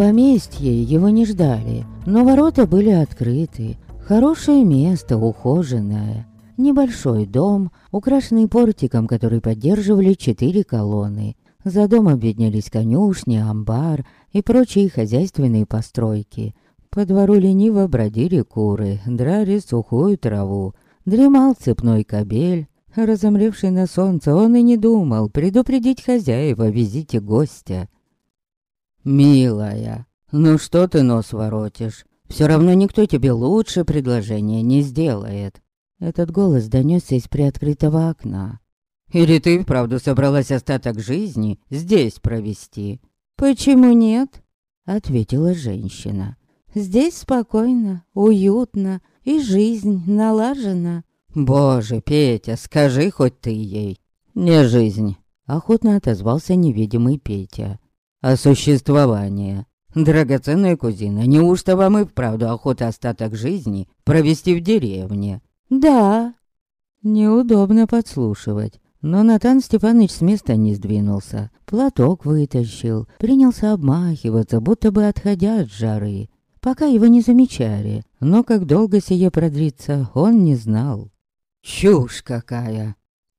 поместье его не ждали, но ворота были открыты. Хорошее место, ухоженное. Небольшой дом, украшенный портиком, который поддерживали четыре колонны. За домом виднелись конюшни, амбар и прочие хозяйственные постройки. По двору лениво бродили куры, драли сухую траву. Дремал цепной кобель. Разомлевший на солнце, он и не думал предупредить хозяева о визите гостя. «Милая, ну что ты нос воротишь? Все равно никто тебе лучше предложения не сделает». Этот голос донесся из приоткрытого окна. Или ты, вправду, собралась остаток жизни здесь провести?» «Почему нет?» — ответила женщина. «Здесь спокойно, уютно, и жизнь налажена». «Боже, Петя, скажи хоть ты ей». «Не жизнь», — охотно отозвался невидимый Петя. «А существование. Драгоценная кузина, неужто вам и вправду охота остаток жизни провести в деревне?» «Да». Неудобно подслушивать. Но Натан Степанович с места не сдвинулся. Платок вытащил, принялся обмахиваться, будто бы отходя от жары. Пока его не замечали, но как долго сие продлится, он не знал. «Чушь какая!»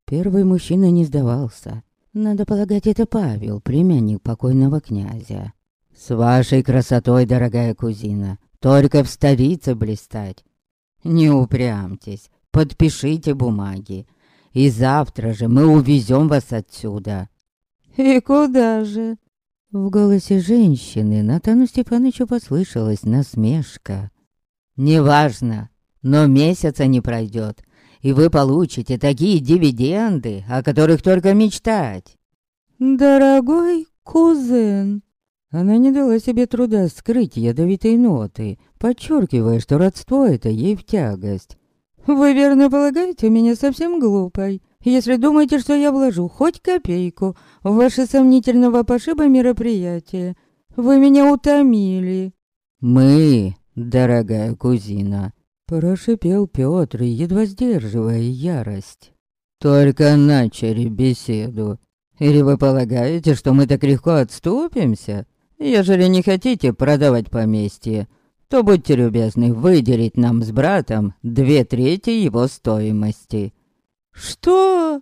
Первый мужчина не сдавался. Надо полагать, это Павел, племянник покойного князя. «С вашей красотой, дорогая кузина, только в столице блистать. Не упрямьтесь, подпишите бумаги, и завтра же мы увезем вас отсюда». «И куда же?» В голосе женщины Натану Степановичу послышалась насмешка. «Неважно, но месяца не пройдет, и вы получите такие дивиденды, о которых только мечтать». «Дорогой кузен!» Она не дала себе труда скрыть ядовитые ноты, подчеркивая, что родство это ей в тягость. Вы верно полагаете меня совсем глупой, если думаете, что я вложу хоть копейку в ваше сомнительного пошиба мероприятие. Вы меня утомили. Мы, дорогая кузина, прошипел Пётр, едва сдерживая ярость. Только начали беседу. Или вы полагаете, что мы так легко отступимся, ежели не хотите продавать поместье? то будьте любезны выделить нам с братом две трети его стоимости». «Что?»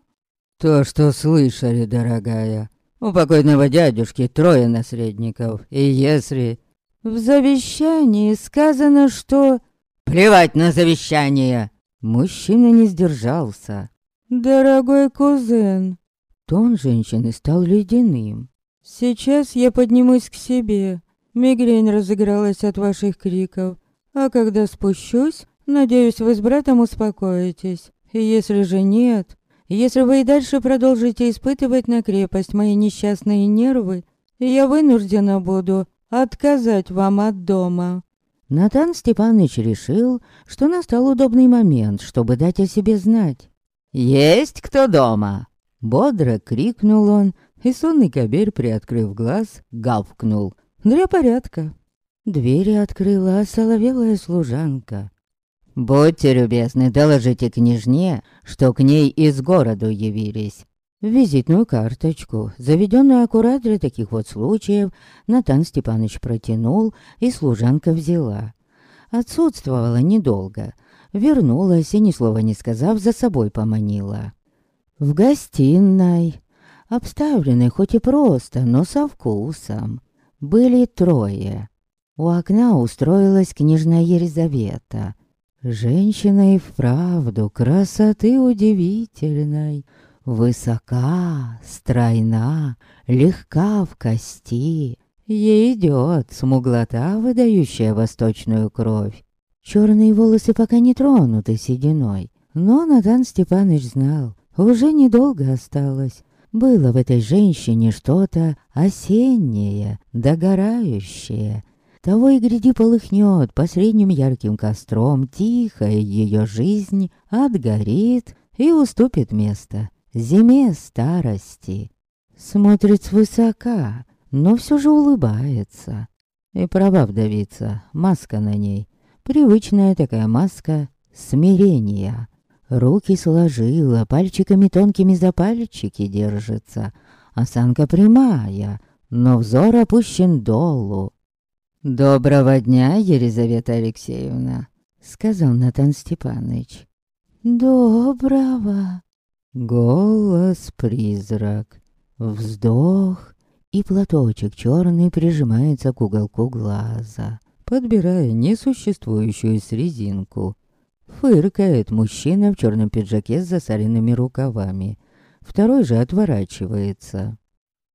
«То, что слышали, дорогая. У покойного дядюшки трое наследников, и если...» «В завещании сказано, что...» «Плевать на завещание!» Мужчина не сдержался. «Дорогой кузен!» Тон женщины стал ледяным. «Сейчас я поднимусь к себе. Мигрень разыгралась от ваших криков. А когда спущусь, надеюсь, вы с братом успокоитесь. И если же нет, если вы и дальше продолжите испытывать на крепость мои несчастные нервы, я вынуждена буду отказать вам от дома». Натан Степанович решил, что настал удобный момент, чтобы дать о себе знать. «Есть кто дома?» Бодро крикнул он, и сонный кобель, приоткрыв глаз, гавкнул. Для порядка. Двери открыла соловелая служанка. «Будьте любезны, доложите княжне, что к ней из города явились». Визитную карточку, заведенную аккурат для таких вот случаев, Натан Степанович протянул, и служанка взяла. Отсутствовала недолго. Вернулась и, ни слова не сказав, за собой поманила. В гостиной, обставленной хоть и просто, но со вкусом, были трое. У окна устроилась княжна Елизавета. Женщина и вправду красоты удивительной. Высока, стройна, легка в кости. Ей идет смуглота, выдающая восточную кровь. Черные волосы пока не тронуты сединой. Но Натан Степанович знал, уже недолго осталось. Было в этой женщине что-то осеннее, догорающее. Того и гряди полыхнет посредним ярким костром, тихая ее жизнь отгорит и уступит место зиме старости. Смотрит свысока, но все же улыбается. И права вдовица, маска на ней. Привычная такая маска смирения. Руки сложила, пальчиками тонкими за пальчики держится. Осанка прямая, но взор опущен долу. «Доброго дня, Елизавета Алексеевна», — сказал Натан Степаныч. «Доброго». Голос-призрак. Вздох, и платочек черный прижимается к уголку глаза, подбирая несуществующую срезинку. Фыркает мужчина в черном пиджаке с засаленными рукавами. Второй же отворачивается.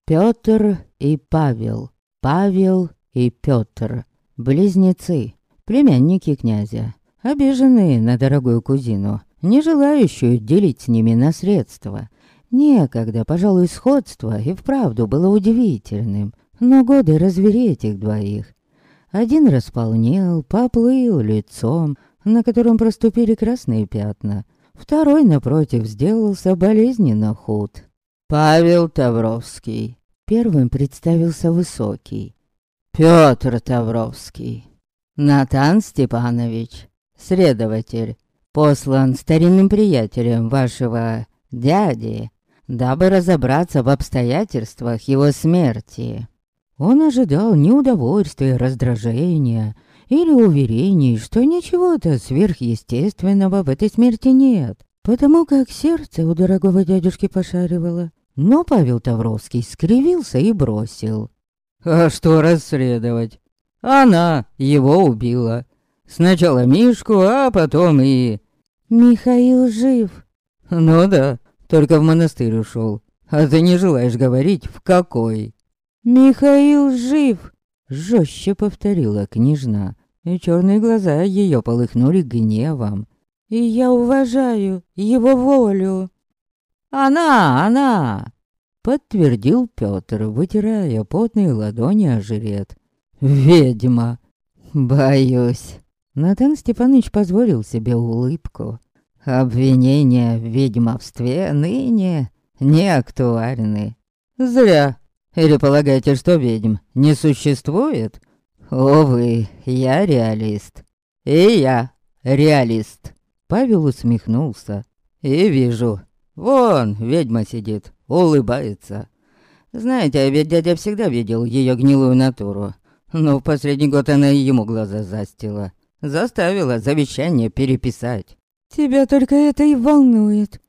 Петр и Павел. Павел и Петр. Близнецы. Племянники князя. Обиженные на дорогую кузину, не желающую делить с ними наследство. Некогда, пожалуй, сходство и вправду было удивительным, но годы развели этих двоих. Один располнел, поплыл лицом, на котором проступили красные пятна. Второй, напротив, сделался болезненно худ. «Павел Тавровский». Первым представился Высокий. «Пётр Тавровский». «Натан Степанович, следователь, послан старинным приятелем вашего дяди, дабы разобраться в обстоятельствах его смерти». Он ожидал неудовольствия, раздражения или уверений, что ничего-то сверхъестественного в этой смерти нет, потому как сердце у дорогого дядюшки пошаривало. Но Павел Тавровский скривился и бросил. «А что расследовать? Она его убила. Сначала Мишку, а потом и...» «Михаил жив». «Ну да, только в монастырь ушел. А ты не желаешь говорить, в какой?» «Михаил жив!» Жестче повторила княжна, и черные глаза ее полыхнули гневом. «И я уважаю его волю!» «Она, она!» Подтвердил Петр, вытирая потные ладони о жилет. «Ведьма!» «Боюсь!» Натан Степанович позволил себе улыбку. «Обвинения в ведьмовстве ныне не актуальны. Зря. Или полагаете, что ведьм не существует? Увы, я реалист. И я реалист. Павел усмехнулся. И вижу. Вон, ведьма сидит, улыбается. Знаете, а ведь дядя всегда видел ее гнилую натуру. Но в последний год она и ему глаза застила. Заставила завещание переписать. «Тебя только это и волнует».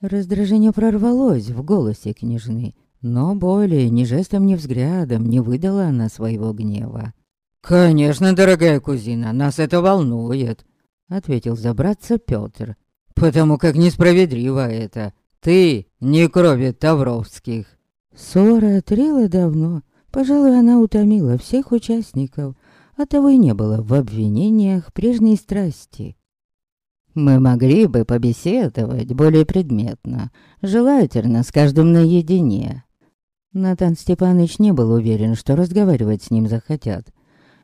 Раздражение прорвалось в голосе княжны. Но более ни жестом, ни взглядом не выдала она своего гнева. «Конечно, дорогая кузина, нас это волнует», — ответил забраться Пётр. «Потому как несправедливо это. Ты не крови Тавровских». Ссора трела давно. Пожалуй, она утомила всех участников. А того и не было в обвинениях прежней страсти. Мы могли бы побеседовать более предметно, желательно с каждым наедине. Натан Степанович не был уверен, что разговаривать с ним захотят.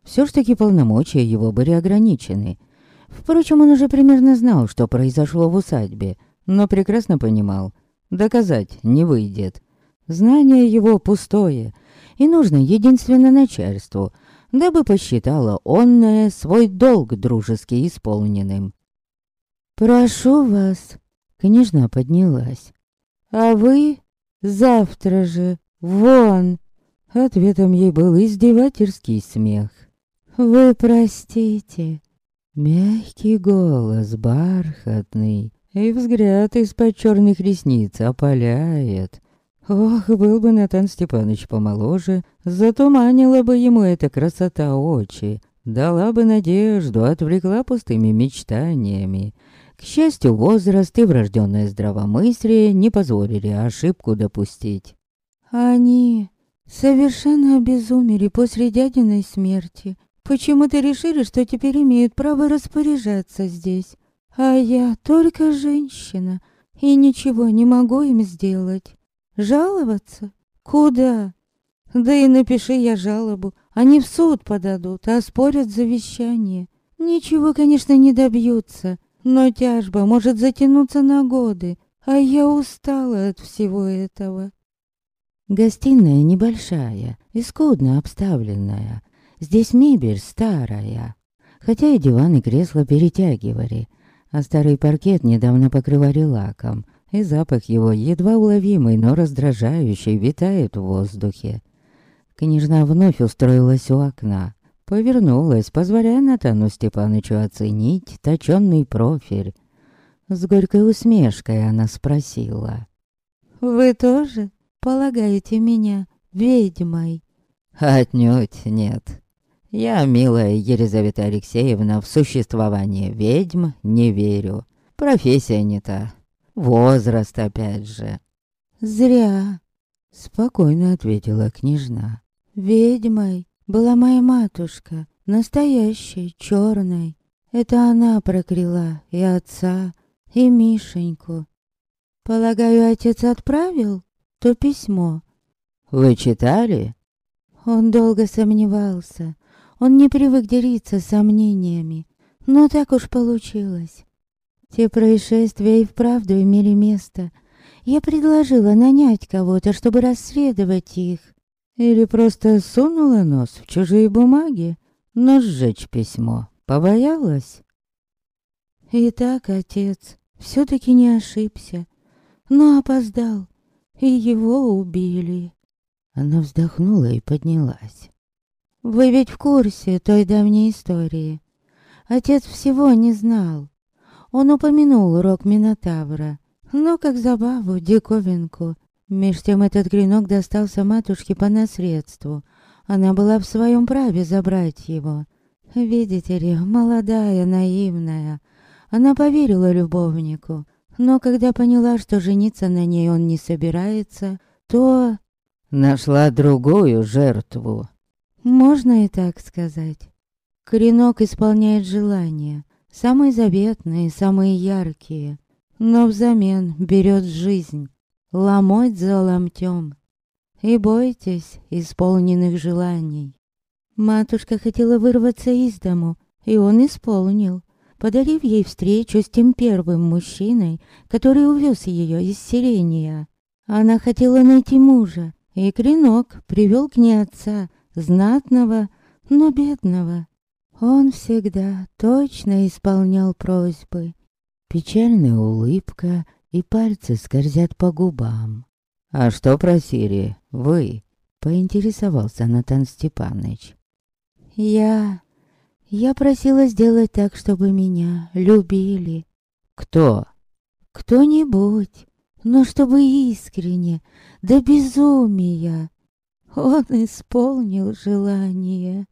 Все ж таки полномочия его были ограничены. Впрочем, он уже примерно знал, что произошло в усадьбе, но прекрасно понимал, доказать не выйдет. Знание его пустое, и нужно единственно начальству, дабы посчитало онное свой долг дружески исполненным. «Прошу вас», — княжна поднялась, — «а вы завтра же «Вон!» Ответом ей был издевательский смех. «Вы простите!» Мягкий голос, бархатный, и взгляд из-под черных ресниц опаляет. Ох, был бы Натан Степанович помоложе, затуманила бы ему эта красота очи, дала бы надежду, отвлекла пустыми мечтаниями. К счастью, возраст и врожденное здравомыслие не позволили ошибку допустить. Они совершенно обезумели после дядиной смерти. Почему-то решили, что теперь имеют право распоряжаться здесь. А я только женщина и ничего не могу им сделать. Жаловаться? Куда? Да и напиши я жалобу. Они в суд подадут, а спорят завещание. Ничего, конечно, не добьются, но тяжба может затянуться на годы, а я устала от всего этого. Гостиная небольшая и скудно обставленная. Здесь мебель старая. Хотя и диван и кресла перетягивали, а старый паркет недавно покрывали лаком, и запах его, едва уловимый, но раздражающий, витает в воздухе. Княжна вновь устроилась у окна, Повернулась, позволяя Натану Степанычу оценить точенный профиль. С горькой усмешкой она спросила. «Вы тоже полагаете меня ведьмой?» «Отнюдь нет. Я, милая Елизавета Алексеевна, в существование ведьм не верю. Профессия не та. Возраст опять же». «Зря», — спокойно ответила княжна. «Ведьмой была моя матушка, настоящей, черной. Это она прокляла и отца, и Мишеньку. Полагаю, отец отправил то письмо. Вы читали? Он долго сомневался. Он не привык делиться сомнениями. Но так уж получилось. Те происшествия и вправду имели место. Я предложила нанять кого-то, чтобы расследовать их. Или просто сунула нос в чужие бумаги, но сжечь письмо побоялась. Итак, отец все-таки не ошибся, но опоздал, и его убили. Она вздохнула и поднялась. Вы ведь в курсе той давней истории. Отец всего не знал. Он упомянул урок Минотавра, но как забаву, диковинку, Меж тем этот клинок достался матушке по наследству. Она была в своем праве забрать его. Видите ли, молодая, наивная. Она поверила любовнику. Но когда поняла, что жениться на ней он не собирается, то... Нашла другую жертву. Можно и так сказать. Клинок исполняет желания. Самые заветные, самые яркие. Но взамен берет жизнь ломоть за ломтем. И бойтесь исполненных желаний. Матушка хотела вырваться из дому, и он исполнил, подарив ей встречу с тем первым мужчиной, который увез ее из селения. Она хотела найти мужа, и клинок привел к ней отца, знатного, но бедного. Он всегда точно исполнял просьбы. Печальная улыбка и пальцы скользят по губам. «А что просили вы?» — поинтересовался Натан Степаныч. «Я... я просила сделать так, чтобы меня любили». «Кто?» «Кто-нибудь, но чтобы искренне, до безумия. Он исполнил желание».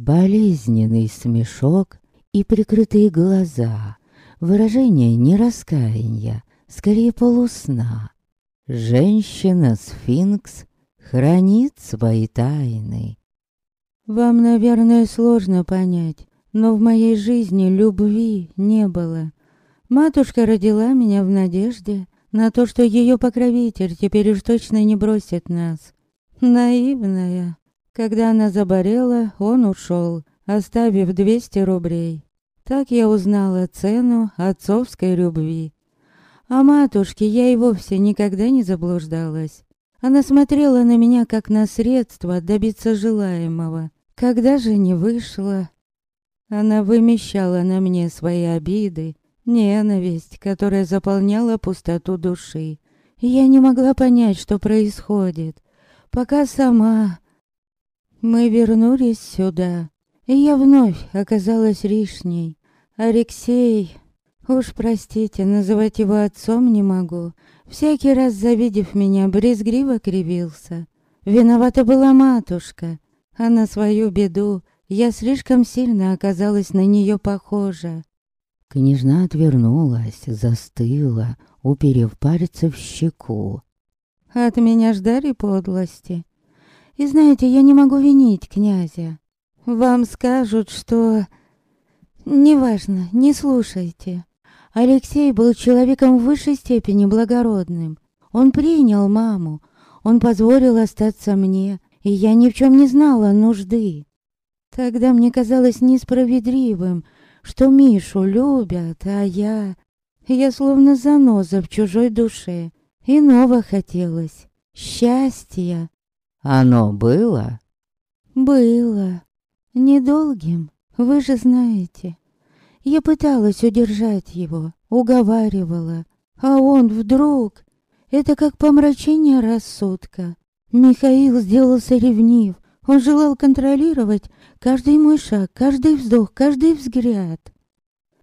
Болезненный смешок и прикрытые глаза, выражение не раскаяния, скорее полусна. Женщина-сфинкс хранит свои тайны. Вам, наверное, сложно понять, но в моей жизни любви не было. Матушка родила меня в надежде на то, что ее покровитель теперь уж точно не бросит нас. Наивная. Когда она заболела, он ушел, оставив 200 рублей. Так я узнала цену отцовской любви. А матушке я и вовсе никогда не заблуждалась. Она смотрела на меня как на средство добиться желаемого. Когда же не вышло, она вымещала на мне свои обиды, ненависть, которая заполняла пустоту души. я не могла понять, что происходит, пока сама... Мы вернулись сюда, и я вновь оказалась лишней. Алексей Уж простите, называть его отцом не могу. Всякий раз, завидев меня, брезгливо кривился. Виновата была матушка, а на свою беду я слишком сильно оказалась на нее похожа. Княжна отвернулась, застыла, уперев пальцы в щеку. От меня ждали подлости. И знаете, я не могу винить князя. Вам скажут, что... Неважно, не слушайте. Алексей был человеком в высшей степени благородным. Он принял маму, он позволил остаться мне, и я ни в чем не знала нужды. Тогда мне казалось несправедливым, что Мишу любят, а я... Я словно заноза в чужой душе. Иного хотелось. Счастья. Оно было? Было. Недолгим, вы же знаете. Я пыталась удержать его, уговаривала, а он вдруг... Это как помрачение рассудка. Михаил сделался ревнив, Он желал контролировать каждый мой шаг, каждый вздох, каждый взгляд.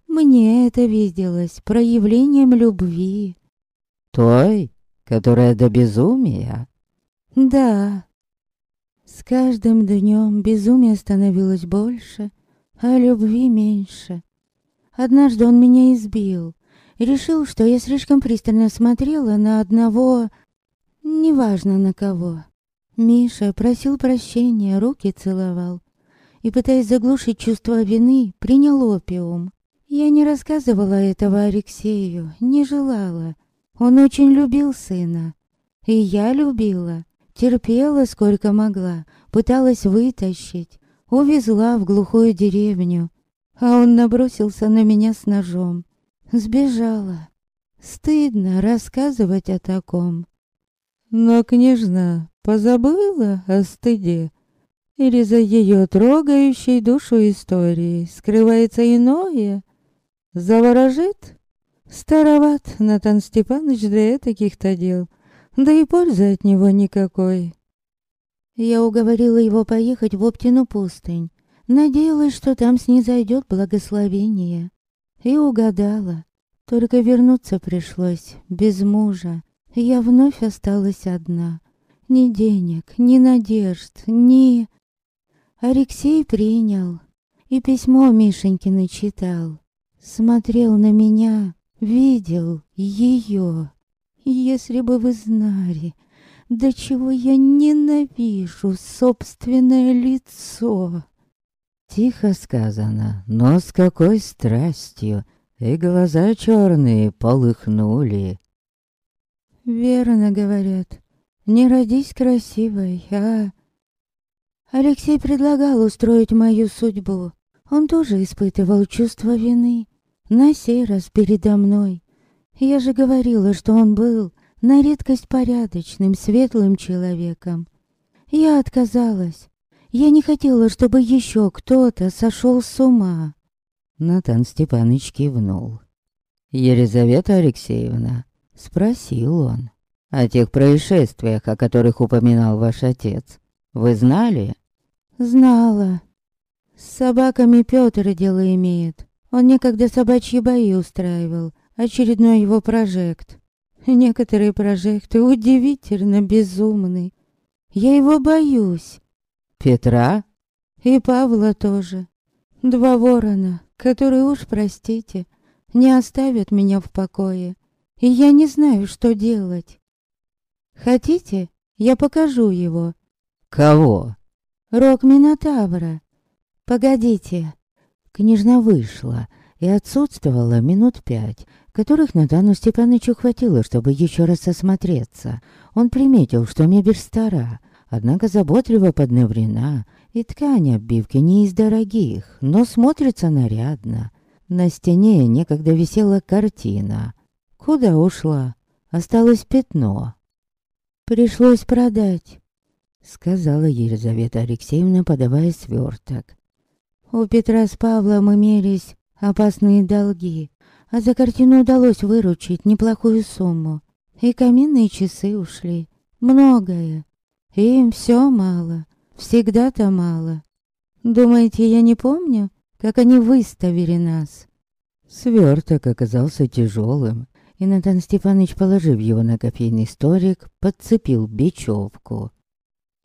Мне это виделось проявлением любви. Той, которая до безумия? Да. С каждым днем безумие становилось больше, а любви меньше. Однажды он меня избил решил, что я слишком пристально смотрела на одного... Неважно на кого. Миша просил прощения, руки целовал. И, пытаясь заглушить чувство вины, принял опиум. Я не рассказывала этого Алексею, не желала. Он очень любил сына. И я любила. Терпела, сколько могла. Пыталась вытащить. Увезла в глухую деревню. А он набросился на меня с ножом. Сбежала. Стыдно рассказывать о таком. Но княжна позабыла о стыде. Или за ее трогающей душу историей скрывается иное? Заворожит? Староват Натан Степанович для таких-то дел, да и пользы от него никакой. Я уговорила его поехать в Оптину пустынь. Надеялась, что там снизойдет благословение. И угадала. Только вернуться пришлось без мужа. Я вновь осталась одна. Ни денег, ни надежд, ни... Алексей принял. И письмо Мишенькины читал. Смотрел на меня, видел ее. Если бы вы знали, до чего я ненавижу собственное лицо. Тихо сказано, но с какой страстью, и глаза черные полыхнули. Верно говорят, не родись красивой, а... Алексей предлагал устроить мою судьбу. Он тоже испытывал чувство вины. На сей раз передо мной. Я же говорила, что он был на редкость порядочным, светлым человеком. Я отказалась. Я не хотела, чтобы еще кто-то сошел с ума. Натан Степаныч кивнул. «Елизавета Алексеевна?» — спросил он. «О тех происшествиях, о которых упоминал ваш отец. Вы знали?» «Знала. С собаками Пётр дело имеет. Он некогда собачьи бои устраивал. Очередной его прожект. Некоторые прожекты удивительно безумны. Я его боюсь. Петра? И Павла тоже. Два ворона, которые уж, простите, не оставят меня в покое. И я не знаю, что делать. Хотите, я покажу его? Кого? Рок Минотавра. Погодите. Княжна вышла и отсутствовала минут пять, которых Натану Степановичу хватило, чтобы еще раз осмотреться. Он приметил, что мебель стара, однако заботливо подноврена, и ткань оббивки не из дорогих, но смотрится нарядно. На стене некогда висела картина. Куда ушла? Осталось пятно. «Пришлось продать», — сказала Елизавета Алексеевна, подавая сверток. У Петра с Павлом имелись опасные долги, а за картину удалось выручить неплохую сумму. И каминные часы ушли. Многое. Им все мало. Всегда-то мало. Думаете, я не помню, как они выставили нас? Сверток оказался тяжелым, и Натан Степанович, положив его на кофейный столик, подцепил бечевку.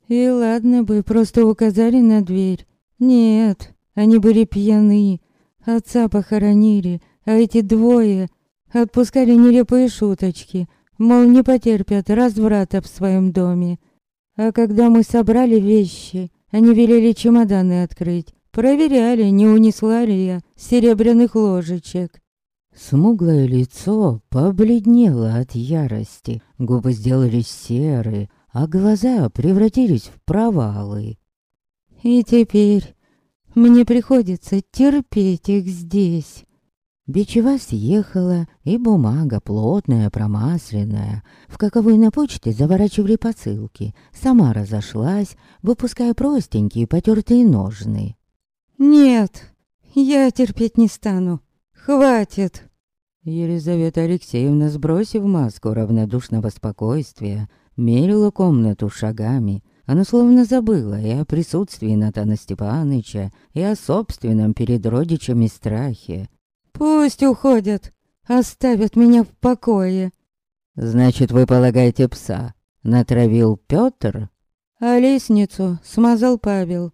И ладно бы, просто указали на дверь. Нет, они были пьяны, отца похоронили, а эти двое отпускали нелепые шуточки, мол, не потерпят разврата в своем доме. А когда мы собрали вещи, они велели чемоданы открыть, проверяли, не унесла ли я серебряных ложечек. Смуглое лицо побледнело от ярости, губы сделались серые, а глаза превратились в провалы. И теперь мне приходится терпеть их здесь. Бичева съехала, и бумага плотная, промасленная, в каковой на почте заворачивали посылки, сама разошлась, выпуская простенькие потертые ножны. «Нет, я терпеть не стану. Хватит!» Елизавета Алексеевна, сбросив маску равнодушного спокойствия, мерила комнату шагами, Она словно забыла и о присутствии Натана Степаныча, и о собственном перед родичами страхе. «Пусть уходят, оставят меня в покое». «Значит, вы полагаете пса?» Натравил Пётр? А лестницу смазал Павел.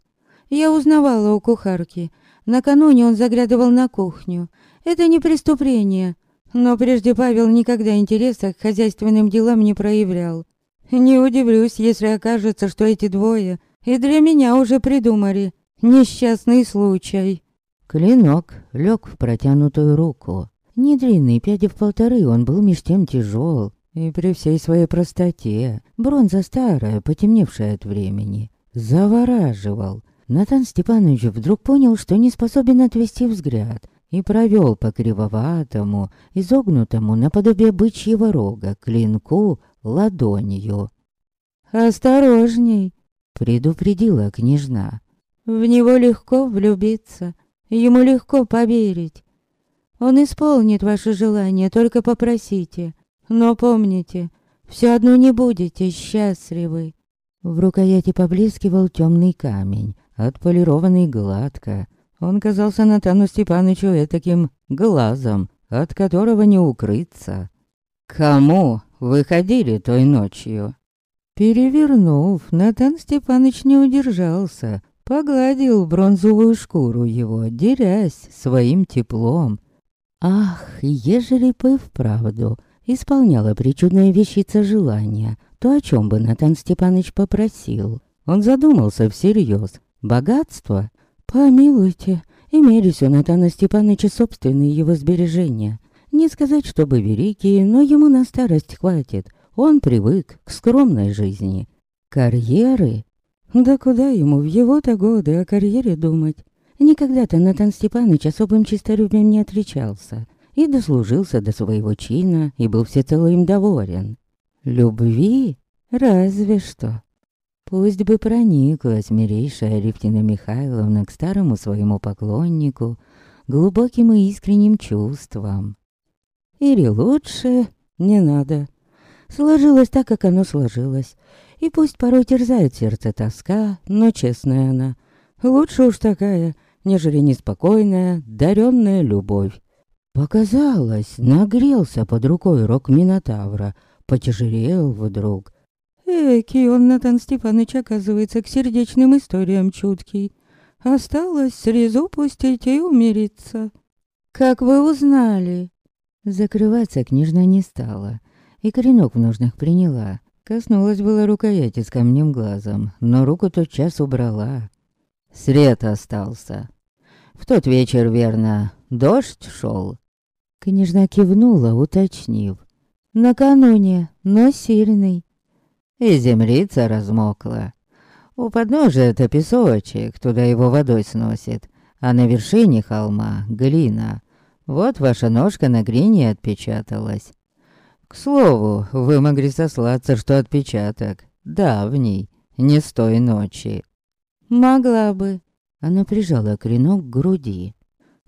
Я узнавала у кухарки. Накануне он заглядывал на кухню. Это не преступление. Но прежде Павел никогда интереса к хозяйственным делам не проявлял. Не удивлюсь, если окажется, что эти двое и для меня уже придумали несчастный случай. Клинок лег в протянутую руку. Не длинный, пяди в полторы, он был меж тем тяжел. И при всей своей простоте, бронза старая, потемневшая от времени, завораживал. Натан Степанович вдруг понял, что не способен отвести взгляд, и провел по кривоватому, изогнутому наподобие бычьего рога клинку ладонью. «Осторожней!» — предупредила княжна. «В него легко влюбиться, ему легко поверить. Он исполнит ваше желание, только попросите. Но помните, все одно не будете счастливы». В рукояти поблескивал темный камень, отполированный гладко. Он казался Натану Степанычу таким глазом, от которого не укрыться. «Кому выходили той ночью?» Перевернув, Натан Степаныч не удержался, погладил бронзовую шкуру его, дерясь своим теплом. Ах, ежели бы вправду исполняла причудная вещица желания, то о чем бы Натан Степаныч попросил? Он задумался всерьез. Богатство? Помилуйте, имелись у Натана Степаныча собственные его сбережения. Не сказать, чтобы великие, но ему на старость хватит. Он привык к скромной жизни. Карьеры? Да куда ему в его-то годы о карьере думать? Никогда-то Натан Степаныч особым честолюбием не отличался. И дослужился до своего чина, и был всецело им доволен. Любви? Разве что. Пусть бы прониклась милейшая Алевтина Михайловна к старому своему поклоннику глубоким и искренним чувствам. Или лучше не надо. Сложилось так, как оно сложилось. И пусть порой терзает сердце тоска, но честная она. Лучше уж такая, нежели неспокойная, даренная любовь. Показалось, нагрелся под рукой рог Минотавра, потяжелел вдруг, Эки он, Натан Степаныч, оказывается, к сердечным историям чуткий. Осталось срезу пустить и умириться. Как вы узнали? Закрываться княжна не стала, и коренок в нужных приняла. Коснулась была рукояти с камнем глазом, но руку тотчас убрала. Сред остался. В тот вечер, верно, дождь шел. Княжна кивнула, уточнив. Накануне, но сильный и землица размокла. У подножия это песочек, туда его водой сносит, а на вершине холма глина. Вот ваша ножка на глине отпечаталась. К слову, вы могли сослаться, что отпечаток давний, не с той ночи. Могла бы. Она прижала клинок к груди.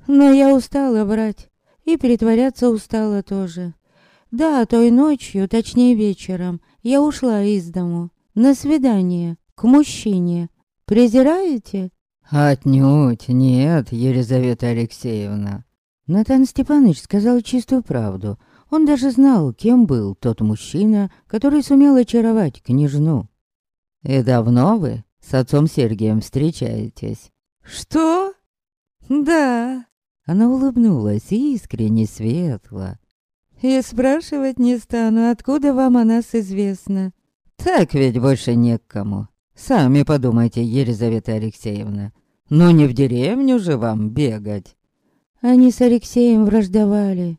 Но я устала брать. И притворяться устала тоже. Да, той ночью, точнее вечером, я ушла из дому. На свидание. К мужчине. Презираете? Отнюдь нет, Елизавета Алексеевна. Натан Степанович сказал чистую правду. Он даже знал, кем был тот мужчина, который сумел очаровать княжну. «И давно вы с отцом Сергием встречаетесь?» «Что?» «Да». Она улыбнулась искренне светло. И спрашивать не стану, откуда вам о нас известно. Так ведь больше не к кому. Сами подумайте, Елизавета Алексеевна. Ну не в деревню же вам бегать. Они с Алексеем враждовали.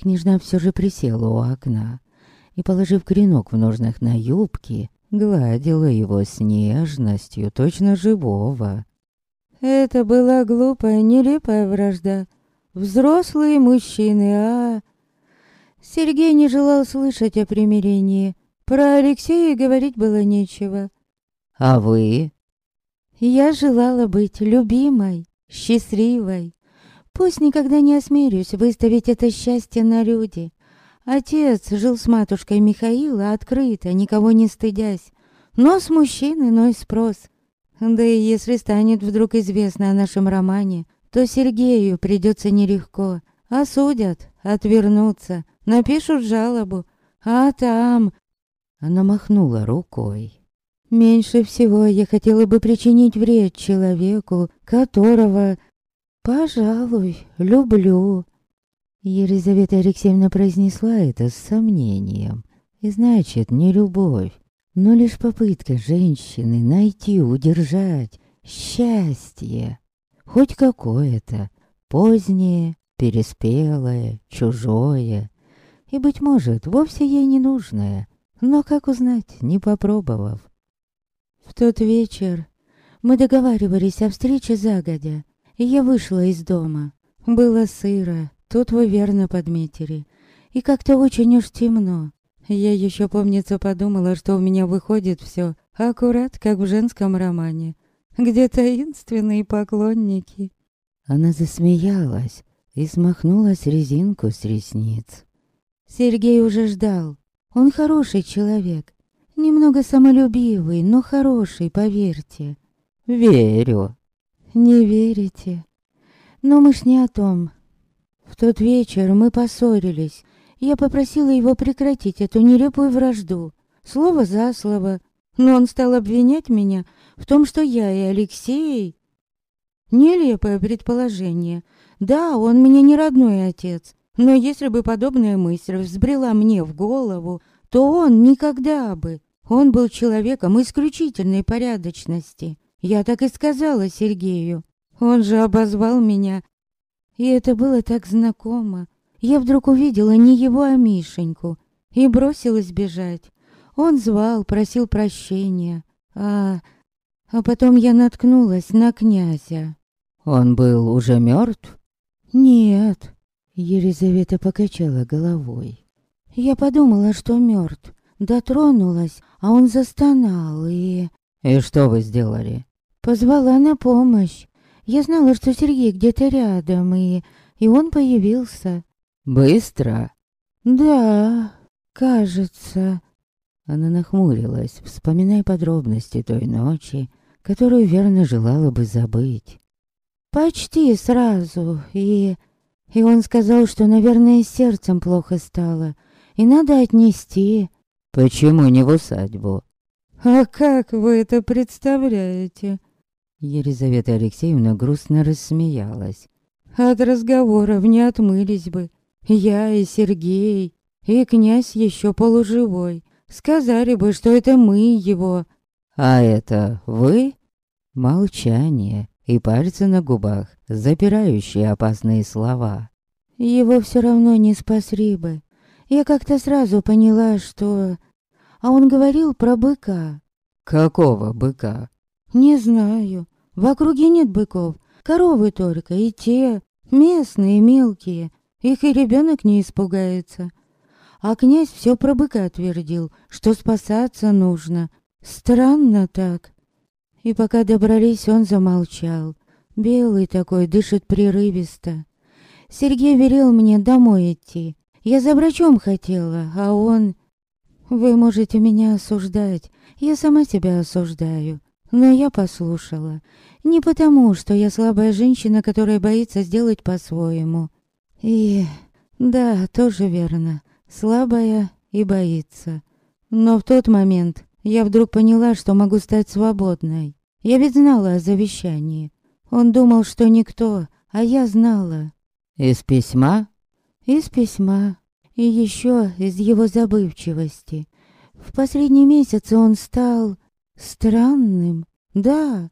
Княжна все же присела у окна и, положив кренок в ножнах на юбке, гладила его с нежностью, точно живого. Это была глупая, нелепая вражда. Взрослые мужчины, а Сергей не желал слышать о примирении. Про Алексея говорить было нечего. «А вы?» «Я желала быть любимой, счастливой. Пусть никогда не осмелюсь выставить это счастье на люди. Отец жил с матушкой Михаила открыто, никого не стыдясь. Но с мужчин иной спрос. Да и если станет вдруг известно о нашем романе, то Сергею придется нелегко. Осудят, отвернутся, напишут жалобу. А там... Она махнула рукой. Меньше всего я хотела бы причинить вред человеку, которого, пожалуй, люблю. Елизавета Алексеевна произнесла это с сомнением. И значит, не любовь, но лишь попытка женщины найти, удержать счастье. Хоть какое-то, позднее, переспелое, чужое. И, быть может, вовсе ей не нужное. Но как узнать, не попробовав? В тот вечер мы договаривались о встрече загодя, я вышла из дома. Было сыро, тут вы верно подметили, и как-то очень уж темно. Я еще, помнится, подумала, что у меня выходит все аккурат, как в женском романе, где таинственные поклонники. Она засмеялась и смахнула с резинку с ресниц. Сергей уже ждал. Он хороший человек, Немного самолюбивый, но хороший, поверьте. Верю. Не верите? Но мы ж не о том. В тот вечер мы поссорились. Я попросила его прекратить эту нелепую вражду. Слово за слово. Но он стал обвинять меня в том, что я и Алексей... Нелепое предположение. Да, он мне не родной отец. Но если бы подобная мысль взбрела мне в голову, то он никогда бы... Он был человеком исключительной порядочности. Я так и сказала Сергею. Он же обозвал меня. И это было так знакомо. Я вдруг увидела не его, а Мишеньку. И бросилась бежать. Он звал, просил прощения. А... А потом я наткнулась на князя. Он был уже мертв? Нет. Елизавета покачала головой. Я подумала, что мертв. Дотронулась, а он застонал и... «И что вы сделали?» Позвала на помощь. Я знала, что Сергей где-то рядом, и... И он появился. «Быстро?» «Да, кажется...» Она нахмурилась, вспоминая подробности той ночи, которую верно желала бы забыть. «Почти сразу, и...» И он сказал, что, наверное, сердцем плохо стало, и надо отнести. Почему не в усадьбу? А как вы это представляете? Елизавета Алексеевна грустно рассмеялась. От разговоров не отмылись бы. Я и Сергей, и князь еще полуживой. Сказали бы, что это мы его. А это вы? Молчание и пальцы на губах, запирающие опасные слова. Его все равно не спасли бы. Я как-то сразу поняла, что... А он говорил про быка. Какого быка? Не знаю. В округе нет быков. Коровы только, и те местные, мелкие. Их и ребенок не испугается. А князь все про быка твердил, что спасаться нужно. Странно так. И пока добрались, он замолчал. Белый такой, дышит прерывисто. Сергей велел мне домой идти. Я за врачом хотела, а он... Вы можете меня осуждать, я сама себя осуждаю. Но я послушала. Не потому, что я слабая женщина, которая боится сделать по-своему. И... Да, тоже верно. Слабая и боится. Но в тот момент я вдруг поняла, что могу стать свободной. Я ведь знала о завещании. Он думал, что никто, а я знала. «Из письма?» Из письма. И еще из его забывчивости. В последние месяцы он стал странным. Да,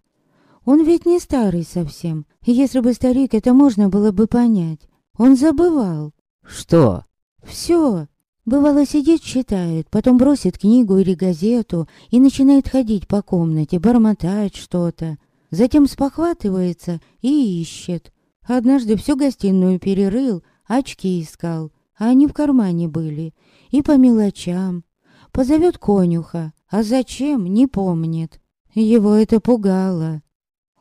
он ведь не старый совсем. Если бы старик, это можно было бы понять. Он забывал. Что? Все. Бывало, сидит, читает, потом бросит книгу или газету и начинает ходить по комнате, бормотать что-то. Затем спохватывается и ищет. Однажды всю гостиную перерыл, очки искал, а они в кармане были. И по мелочам. Позовет конюха, а зачем, не помнит. Его это пугало.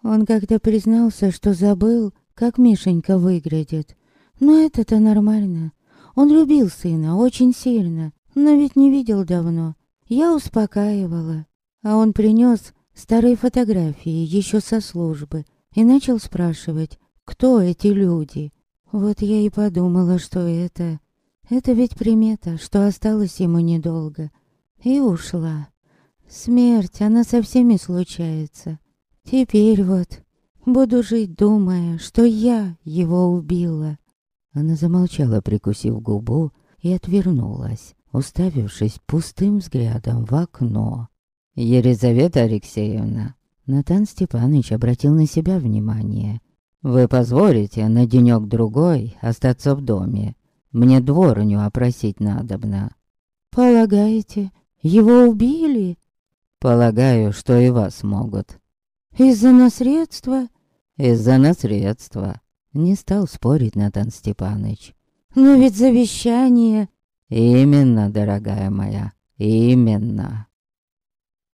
Он как-то признался, что забыл, как Мишенька выглядит. Но это-то нормально. Он любил сына очень сильно, но ведь не видел давно. Я успокаивала. А он принес старые фотографии еще со службы и начал спрашивать, кто эти люди. Вот я и подумала, что это... Это ведь примета, что осталось ему недолго. И ушла. Смерть, она со всеми случается. Теперь вот буду жить, думая, что я его убила. Она замолчала, прикусив губу, и отвернулась, уставившись пустым взглядом в окно. «Елизавета Алексеевна!» Натан Степанович обратил на себя внимание. «Вы позволите на денёк-другой остаться в доме? Мне дворню опросить надобно». «Полагаете, его убили?» «Полагаю, что и вас могут». «Из-за наследства?» «Из-за наследства», — не стал спорить Натан Степаныч. «Но ведь завещание...» «Именно, дорогая моя, именно».